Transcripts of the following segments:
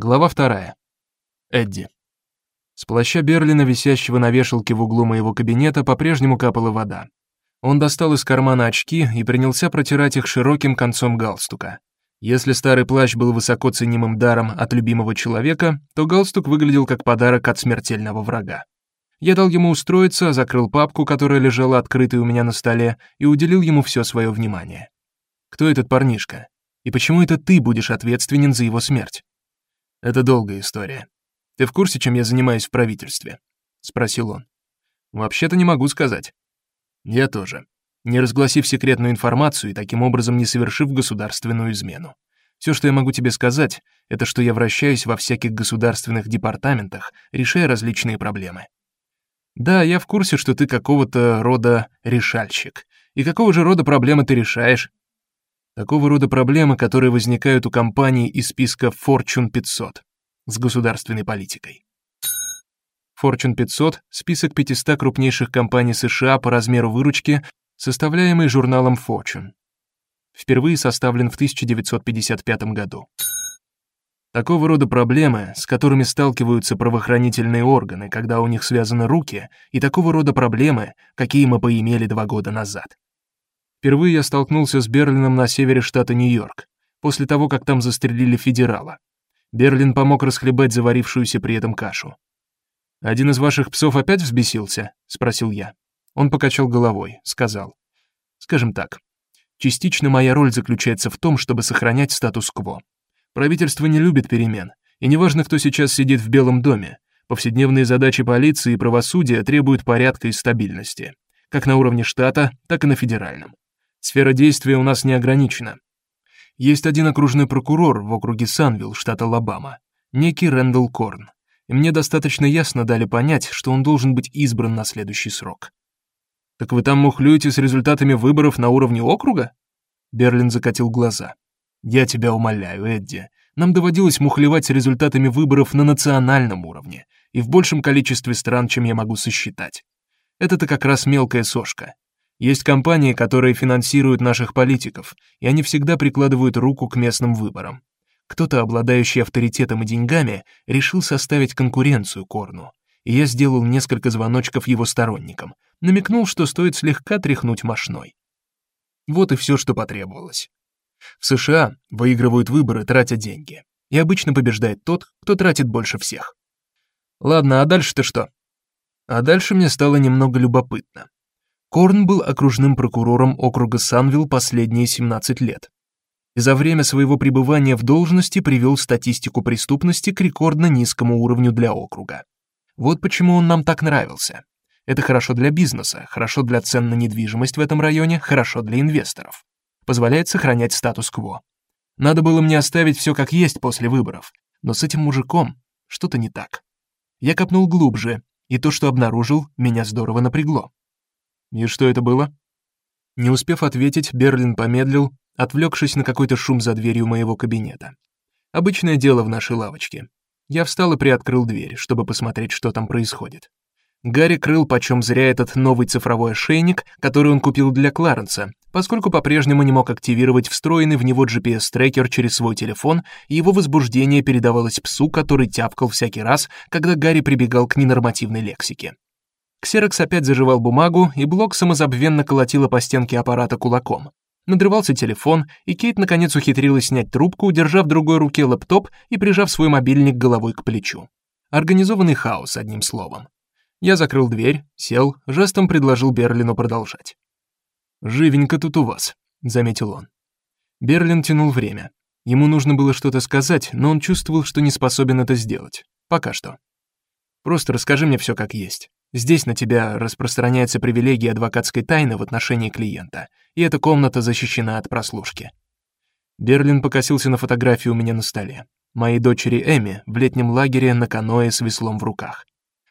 Глава вторая. Эдди. С плаща Берлина, висящего на вешалке в углу моего кабинета, по-прежнему капала вода. Он достал из кармана очки и принялся протирать их широким концом галстука. Если старый плащ был высоко ценимым даром от любимого человека, то галстук выглядел как подарок от смертельного врага. Я дал ему устроиться, закрыл папку, которая лежала открытой у меня на столе, и уделил ему все свое внимание. Кто этот парнишка? И почему это ты будешь ответственен за его смерть? Это долгая история. Ты в курсе, чем я занимаюсь в правительстве? спросил он. Вообще-то не могу сказать. Я тоже. Не разгласив секретную информацию и таким образом не совершив государственную измену. Все, что я могу тебе сказать, это что я вращаюсь во всяких государственных департаментах, решая различные проблемы. Да, я в курсе, что ты какого-то рода решальщик. И какого же рода проблемы ты решаешь? Такого рода проблемы, которые возникают у компаний из списка Fortune 500 с государственной политикой. Fortune 500 список 500 крупнейших компаний США по размеру выручки, составляемый журналом Fortune. Впервые составлен в 1955 году. Такого рода проблемы, с которыми сталкиваются правоохранительные органы, когда у них связаны руки, и такого рода проблемы, какие мы поимели два года назад. Впервые я столкнулся с Берлином на севере штата Нью-Йорк, после того, как там застрелили федерала. Берлин помог расхлебать заварившуюся при этом кашу. Один из ваших псов опять взбесился, спросил я. Он покачал головой, сказал: "Скажем так, частично моя роль заключается в том, чтобы сохранять статус-кво. Правительство не любит перемен, и неважно, кто сейчас сидит в Белом доме, повседневные задачи полиции и правосудия требуют порядка и стабильности, как на уровне штата, так и на федеральном. Сфера действия у нас не ограничена. Есть один окружной прокурор в округе Санвилл, штат Алабама, некий Рэндалл Корн. И мне достаточно ясно дали понять, что он должен быть избран на следующий срок. Так вы там мухлюете с результатами выборов на уровне округа? Берлин закатил глаза. Я тебя умоляю, Эдди. Нам доводилось мухлевать с результатами выборов на национальном уровне и в большем количестве стран, чем я могу сосчитать. Это-то как раз мелкая сошка. Есть компании, которые финансируют наших политиков, и они всегда прикладывают руку к местным выборам. Кто-то, обладающий авторитетом и деньгами, решил составить конкуренцию Корну. И я сделал несколько звоночков его сторонникам, намекнул, что стоит слегка тряхнуть мошной. Вот и все, что потребовалось. В США выигрывают выборы, тратя деньги. И обычно побеждает тот, кто тратит больше всех. Ладно, а дальше-то что? А дальше мне стало немного любопытно. Корн был окружным прокурором округа Санвилл последние 17 лет. И за время своего пребывания в должности привел статистику преступности к рекордно низкому уровню для округа. Вот почему он нам так нравился. Это хорошо для бизнеса, хорошо для цен на недвижимость в этом районе, хорошо для инвесторов. Позволяет сохранять статус-кво. Надо было мне оставить все как есть после выборов, но с этим мужиком что-то не так. Я копнул глубже, и то, что обнаружил, меня здорово напрягло. И что это было? Не успев ответить, Берлин помедлил, отвлекшись на какой-то шум за дверью моего кабинета. Обычное дело в нашей лавочке. Я встал и приоткрыл дверь, чтобы посмотреть, что там происходит. Гарри крыл почем зря этот новый цифровой ошейник, который он купил для Кларенса, поскольку по-прежнему не мог активировать встроенный в него GPS-трекер через свой телефон, и его возбуждение передавалось псу, который тявкал всякий раз, когда Гарри прибегал к ненормативной лексике. Ксерокс опять заживал бумагу, и блок самозабвенно колотила по стенке аппарата кулаком. Надрывался телефон, и Кейт наконец ухитрилась снять трубку, удержав в другой руке лэптоп и прижав свой мобильник головой к плечу. Организованный хаос, одним словом. Я закрыл дверь, сел, жестом предложил Берлину продолжать. «Живенько тут у вас», — заметил он. Берлин тянул время. Ему нужно было что-то сказать, но он чувствовал, что не способен это сделать. Пока что. «Просто расскажи мне все как есть. Здесь на тебя распространяется привилегия адвокатской тайны в отношении клиента, и эта комната защищена от прослушки. Берлин покосился на фотографию у меня на столе. Моей дочери Эми в летнем лагере на каное с веслом в руках.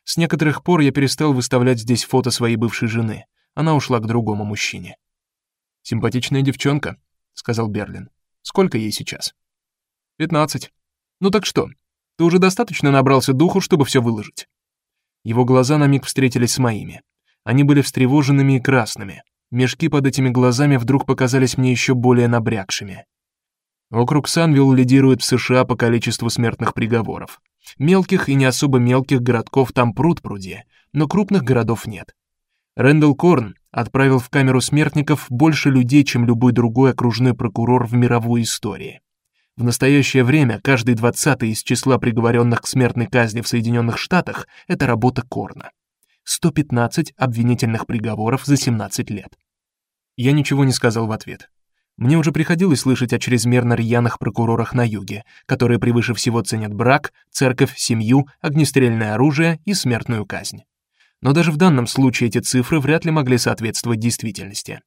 С некоторых пор я перестал выставлять здесь фото своей бывшей жены. Она ушла к другому мужчине. Симпатичная девчонка, сказал Берлин. Сколько ей сейчас? Пятнадцать. Ну так что? Ты уже достаточно набрался духу, чтобы все выложить. Его глаза на миг встретились с моими. Они были встревоженными и красными. Мешки под этими глазами вдруг показались мне еще более набрякшими. Округ Санвилл лидирует в США по количеству смертных приговоров. Мелких и не особо мелких городков там пруд-пруди, но крупных городов нет. Рэндалл Корн отправил в камеру смертников больше людей, чем любой другой окружной прокурор в мировой истории. В настоящее время каждый двадцатый из числа приговоренных к смертной казни в Соединенных Штатах это работа Корна. 115 обвинительных приговоров за 17 лет. Я ничего не сказал в ответ. Мне уже приходилось слышать о чрезмерно рьяных прокурорах на юге, которые превыше всего ценят брак, церковь, семью, огнестрельное оружие и смертную казнь. Но даже в данном случае эти цифры вряд ли могли соответствовать действительности.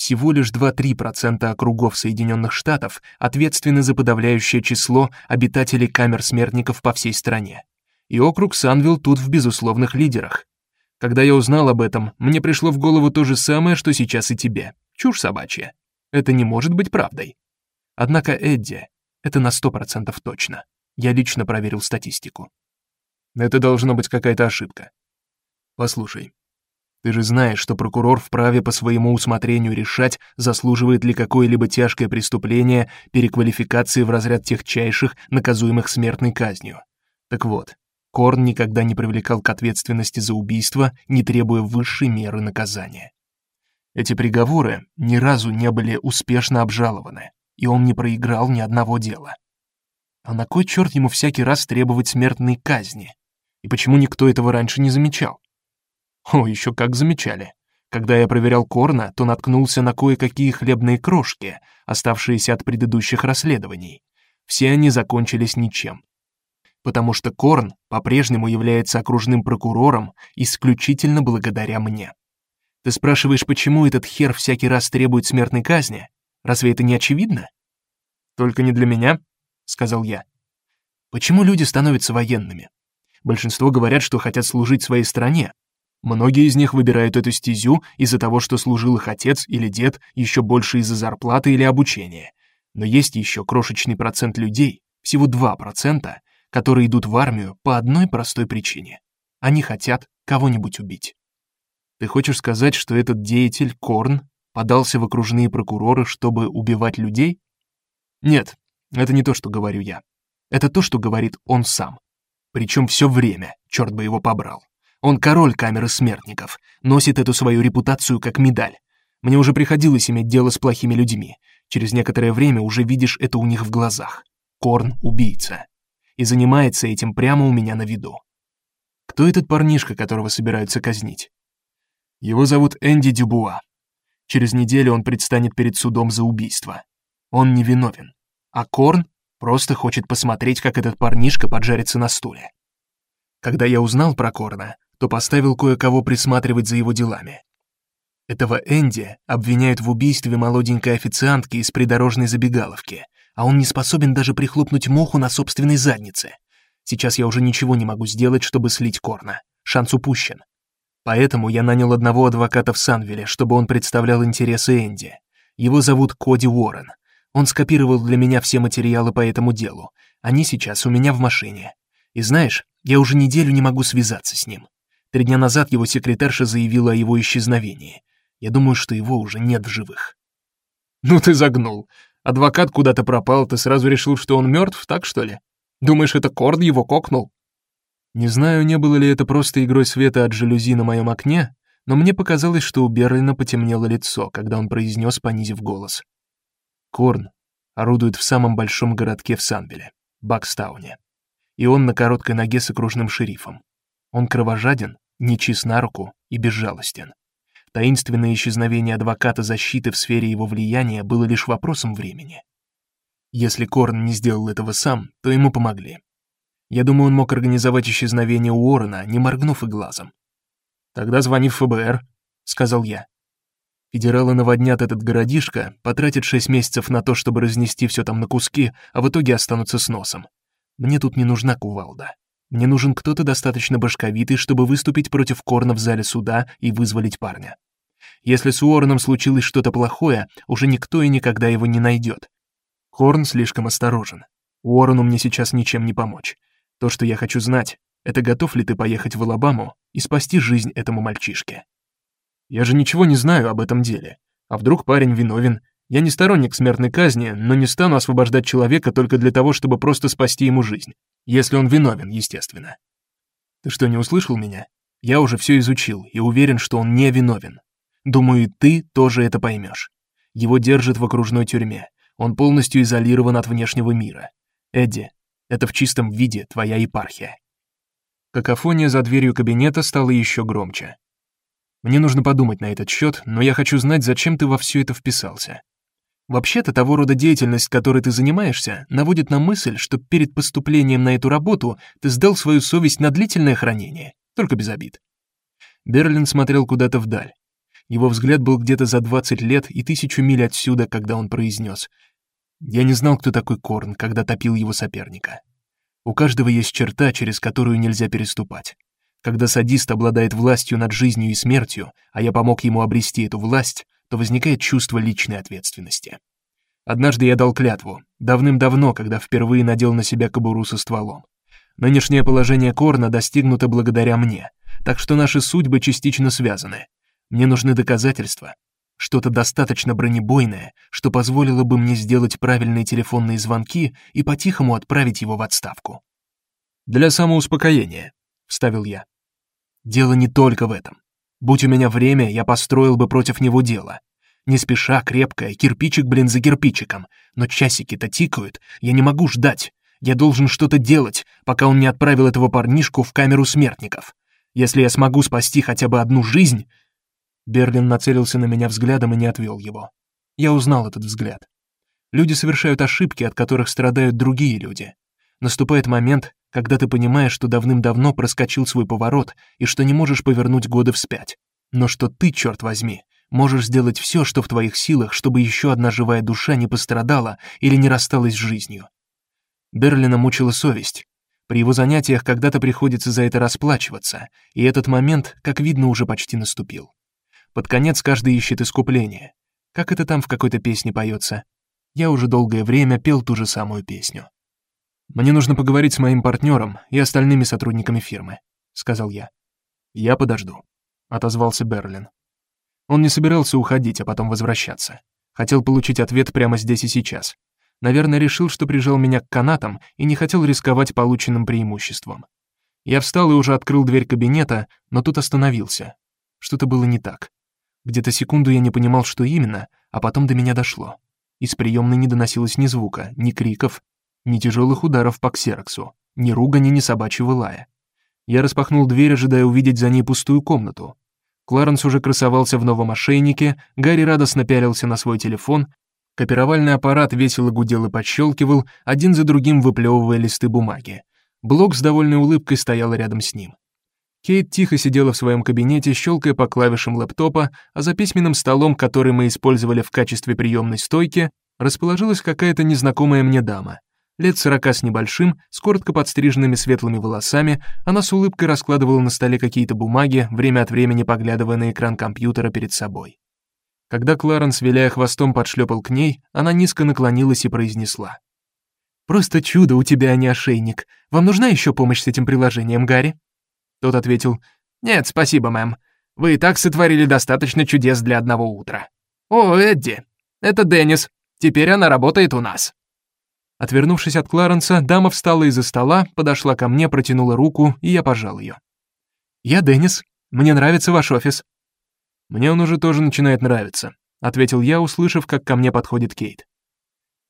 Всего лишь 2-3% округов Соединенных Штатов ответственны за подавляющее число обитателей камер смертников по всей стране. И округ Санвилл тут в безусловных лидерах. Когда я узнал об этом, мне пришло в голову то же самое, что сейчас и тебе. Чушь собачья. Это не может быть правдой. Однако Эдди, это на 100% точно. Я лично проверил статистику. Это должно быть какая-то ошибка. Послушай, ты же знаешь, что прокурор вправе по своему усмотрению решать, заслуживает ли какое-либо тяжкое преступление переквалификации в разряд техчайших, наказуемых смертной казнью. Так вот, Корн никогда не привлекал к ответственности за убийство, не требуя высшей меры наказания. Эти приговоры ни разу не были успешно обжалованы, и он не проиграл ни одного дела. А на кой черт ему всякий раз требовать смертной казни? И почему никто этого раньше не замечал? О, еще как замечали. Когда я проверял Корна, то наткнулся на кое-какие хлебные крошки, оставшиеся от предыдущих расследований. Все они закончились ничем. Потому что Корн по-прежнему является окружным прокурором исключительно благодаря мне. Ты спрашиваешь, почему этот хер всякий раз требует смертной казни? Разве это не очевидно? Только не для меня, сказал я. Почему люди становятся военными? Большинство говорят, что хотят служить своей стране, Многие из них выбирают эту стезю из-за того, что служил их отец или дед, еще больше из-за зарплаты или обучения. Но есть еще крошечный процент людей, всего 2%, которые идут в армию по одной простой причине. Они хотят кого-нибудь убить. Ты хочешь сказать, что этот деятель Корн подался в окружные прокуроры, чтобы убивать людей? Нет, это не то, что говорю я. Это то, что говорит он сам. Причем все время, черт бы его побрал. Он король камеры смертников, носит эту свою репутацию как медаль. Мне уже приходилось иметь дело с плохими людьми. Через некоторое время уже видишь это у них в глазах. Корн убийца. И занимается этим прямо у меня на виду. Кто этот парнишка, которого собираются казнить? Его зовут Энди Дюбуа. Через неделю он предстанет перед судом за убийство. Он невиновен, а Корн просто хочет посмотреть, как этот парнишка поджарится на стуле. Когда я узнал про Корна, то поставил кое-кого присматривать за его делами. Этого Энди обвиняют в убийстве молоденькой официантки из придорожной забегаловки, а он не способен даже прихлопнуть муху на собственной заднице. Сейчас я уже ничего не могу сделать, чтобы слить Корна. Шанс упущен. Поэтому я нанял одного адвоката в Санвиле, чтобы он представлял интересы Энди. Его зовут Коди Уоррен. Он скопировал для меня все материалы по этому делу. Они сейчас у меня в машине. И знаешь, я уже неделю не могу связаться с ним. Три дня назад его секретарша заявила о его исчезновении. Я думаю, что его уже нет в живых. Ну ты загнул. Адвокат куда-то пропал, ты сразу решил, что он мертв, так что ли? Думаешь, это Корд его кокнул? Не знаю, не было ли это просто игрой света от жалюзи на моем окне, но мне показалось, что у Берлина потемнело лицо, когда он произнес, понизив голос. Корн орудует в самом большом городке в Санвиле, Бакстауне. И он на короткой ноге с окружным шерифом. Он кровожаден, нечист на руку и безжалостен. Таинственное исчезновение адвоката защиты в сфере его влияния было лишь вопросом времени. Если Корн не сделал этого сам, то ему помогли. Я думаю, он мог организовать исчезновение Уоррена, не моргнув и глазом. «Тогда звони в ФБР», — сказал я. Федералы наводнят этот городишко, потратят шесть месяцев на то, чтобы разнести все там на куски, а в итоге останутся с носом. Мне тут не нужна кувалда. Мне нужен кто-то достаточно башковитый, чтобы выступить против Корна в зале суда и вызволить парня. Если с Уорреном случилось что-то плохое, уже никто и никогда его не найдет. Корн слишком осторожен. Уоррену мне сейчас ничем не помочь. То, что я хочу знать, это готов ли ты поехать в Алабаму и спасти жизнь этому мальчишке. Я же ничего не знаю об этом деле. А вдруг парень виновен? Я не сторонник смертной казни, но не стану освобождать человека только для того, чтобы просто спасти ему жизнь, если он виновен, естественно. Ты что, не услышал меня? Я уже все изучил и уверен, что он не виновен. Думаю, ты тоже это поймешь. Его держат в окружной тюрьме. Он полностью изолирован от внешнего мира. Эдди, это в чистом виде твоя епархия. Какофония за дверью кабинета стала еще громче. Мне нужно подумать на этот счет, но я хочу знать, зачем ты во все это вписался. Вообще-то того рода деятельность, которой ты занимаешься, наводит на мысль, что перед поступлением на эту работу ты сдал свою совесть на длительное хранение, только без обид. Берлин смотрел куда-то вдаль. Его взгляд был где-то за 20 лет и тысячу миль отсюда, когда он произнес: "Я не знал, кто такой Корн, когда топил его соперника. У каждого есть черта, через которую нельзя переступать. Когда садист обладает властью над жизнью и смертью, а я помог ему обрести эту власть, то возникает чувство личной ответственности. Однажды я дал клятву, давным-давно, когда впервые надел на себя кобуру со стволом. Нынешнее положение Корна достигнуто благодаря мне, так что наши судьбы частично связаны. Мне нужны доказательства, что-то достаточно бронебойное, что позволило бы мне сделать правильные телефонные звонки и по-тихому отправить его в отставку. Для самоуспокоения, вставил я. Дело не только в этом. Будь у меня время, я построил бы против него дело. Не спеша, крепкое, кирпичик, блин, за кирпичиком. Но часики-то тикают, я не могу ждать. Я должен что-то делать, пока он не отправил этого парнишку в камеру смертников. Если я смогу спасти хотя бы одну жизнь... Берлин нацелился на меня взглядом и не отвел его. Я узнал этот взгляд. Люди совершают ошибки, от которых страдают другие люди. Наступает момент, когда ты понимаешь, что давным-давно проскочил свой поворот и что не можешь повернуть годы вспять. Но что ты, черт возьми, можешь сделать все, что в твоих силах, чтобы еще одна живая душа не пострадала или не рассталась с жизнью. Берлина мучила совесть. При его занятиях когда-то приходится за это расплачиваться, и этот момент, как видно, уже почти наступил. Под конец каждый ищет искупление. Как это там в какой-то песне поется? Я уже долгое время пел ту же самую песню. Мне нужно поговорить с моим партнером и остальными сотрудниками фирмы, сказал я. Я подожду, отозвался Берлин. Он не собирался уходить, а потом возвращаться. Хотел получить ответ прямо здесь и сейчас. Наверное, решил, что прижал меня к канатам и не хотел рисковать полученным преимуществом. Я встал и уже открыл дверь кабинета, но тут остановился. Что-то было не так. Где-то секунду я не понимал, что именно, а потом до меня дошло. Из приемной не доносилось ни звука, ни криков, ни тяжелых ударов по ксероксу, ни ругани, ни собачьего лая. Я распахнул дверь, ожидая увидеть за ней пустую комнату. Кларенс уже красовался в новом ошейнике, Гарри радостно пялился на свой телефон, копировальный аппарат весело гудел и подщелкивал, один за другим выплевывая листы бумаги. Блок с довольной улыбкой стоял рядом с ним. Кейт тихо сидела в своем кабинете, щелкая по клавишам лэптопа, а за письменным столом, который мы использовали в качестве приемной стойки, расположилась какая-то незнакомая мне дама. Лет сорока с небольшим, с коротко подстриженными светлыми волосами, она с улыбкой раскладывала на столе какие-то бумаги, время от времени поглядывая на экран компьютера перед собой. Когда Кларенс, виляя хвостом, подшлепал к ней, она низко наклонилась и произнесла. «Просто чудо у тебя, а не ошейник. Вам нужна еще помощь с этим приложением, Гарри?» Тот ответил, «Нет, спасибо, мэм. Вы и так сотворили достаточно чудес для одного утра. О, Эдди, это Деннис. Теперь она работает у нас». Отвернувшись от Кларенса, дама встала из-за стола, подошла ко мне, протянула руку, и я пожал ее. «Я Деннис. Мне нравится ваш офис». «Мне он уже тоже начинает нравиться», — ответил я, услышав, как ко мне подходит Кейт.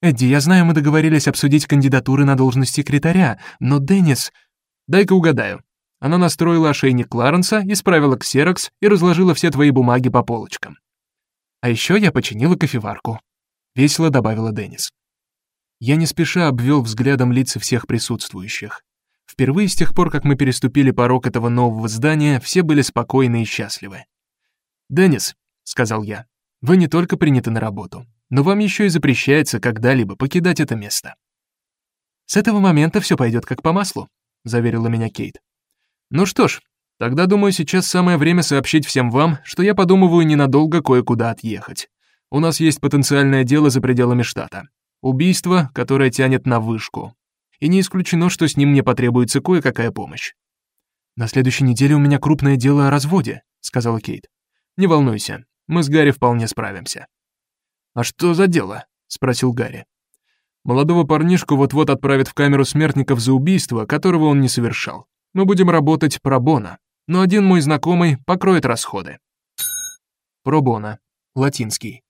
«Эдди, я знаю, мы договорились обсудить кандидатуры на должность секретаря, но Деннис...» «Дай-ка угадаю». Она настроила ошейник Кларенса, исправила ксерокс и разложила все твои бумаги по полочкам. «А еще я починила кофеварку», — весело добавила Деннис. Я не спеша обвел взглядом лица всех присутствующих. Впервые с тех пор, как мы переступили порог этого нового здания, все были спокойны и счастливы. «Деннис», — сказал я, — «вы не только приняты на работу, но вам еще и запрещается когда-либо покидать это место». «С этого момента все пойдет как по маслу», — заверила меня Кейт. «Ну что ж, тогда, думаю, сейчас самое время сообщить всем вам, что я подумываю ненадолго кое-куда отъехать. У нас есть потенциальное дело за пределами штата. Убийство, которое тянет на вышку. И не исключено, что с ним мне потребуется кое-какая помощь. «На следующей неделе у меня крупное дело о разводе», — сказала Кейт. «Не волнуйся, мы с Гарри вполне справимся». А что за дело? спросил Гарри. Молодого парнишку вот-вот отправят в камеру смертников за убийство, которого он не совершал. Мы будем работать пробона, но один мой знакомый покроет расходы. Пробона, латинский.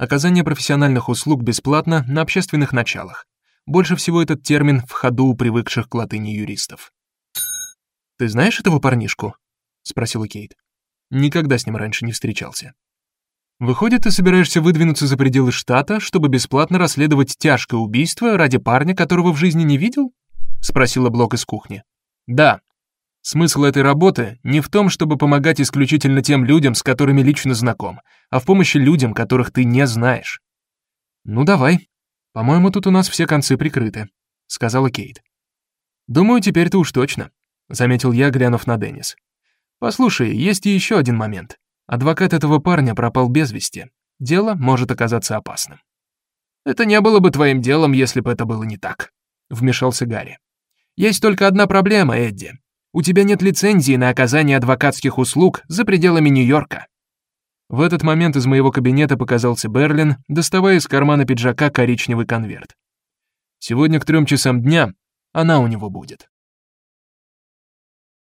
Оказание профессиональных услуг бесплатно на общественных началах. Больше всего этот термин в ходу у привыкших к латыни юристов. Ты знаешь этого парнишку? спросила Кейт. Никогда с ним раньше не встречался. Выходит, ты собираешься выдвинуться за пределы штата, чтобы бесплатно расследовать тяжкое убийство ради парня, которого в жизни не видел? спросила Блок из кухни. Да. Смысл этой работы не в том, чтобы помогать исключительно тем людям, с которыми лично знаком, а в помощи людям, которых ты не знаешь. Ну давай, по-моему, тут у нас все концы прикрыты, сказала Кейт. Думаю, теперь ты уж точно, заметил я, глянув на Деннис. Послушай, есть еще один момент. Адвокат этого парня пропал без вести. Дело может оказаться опасным. Это не было бы твоим делом, если бы это было не так, вмешался Гарри. Есть только одна проблема, Эдди. У тебя нет лицензии на оказание адвокатских услуг за пределами Нью-Йорка. В этот момент из моего кабинета показался Берлин, доставая из кармана пиджака коричневый конверт. Сегодня к трем часам дня она у него будет.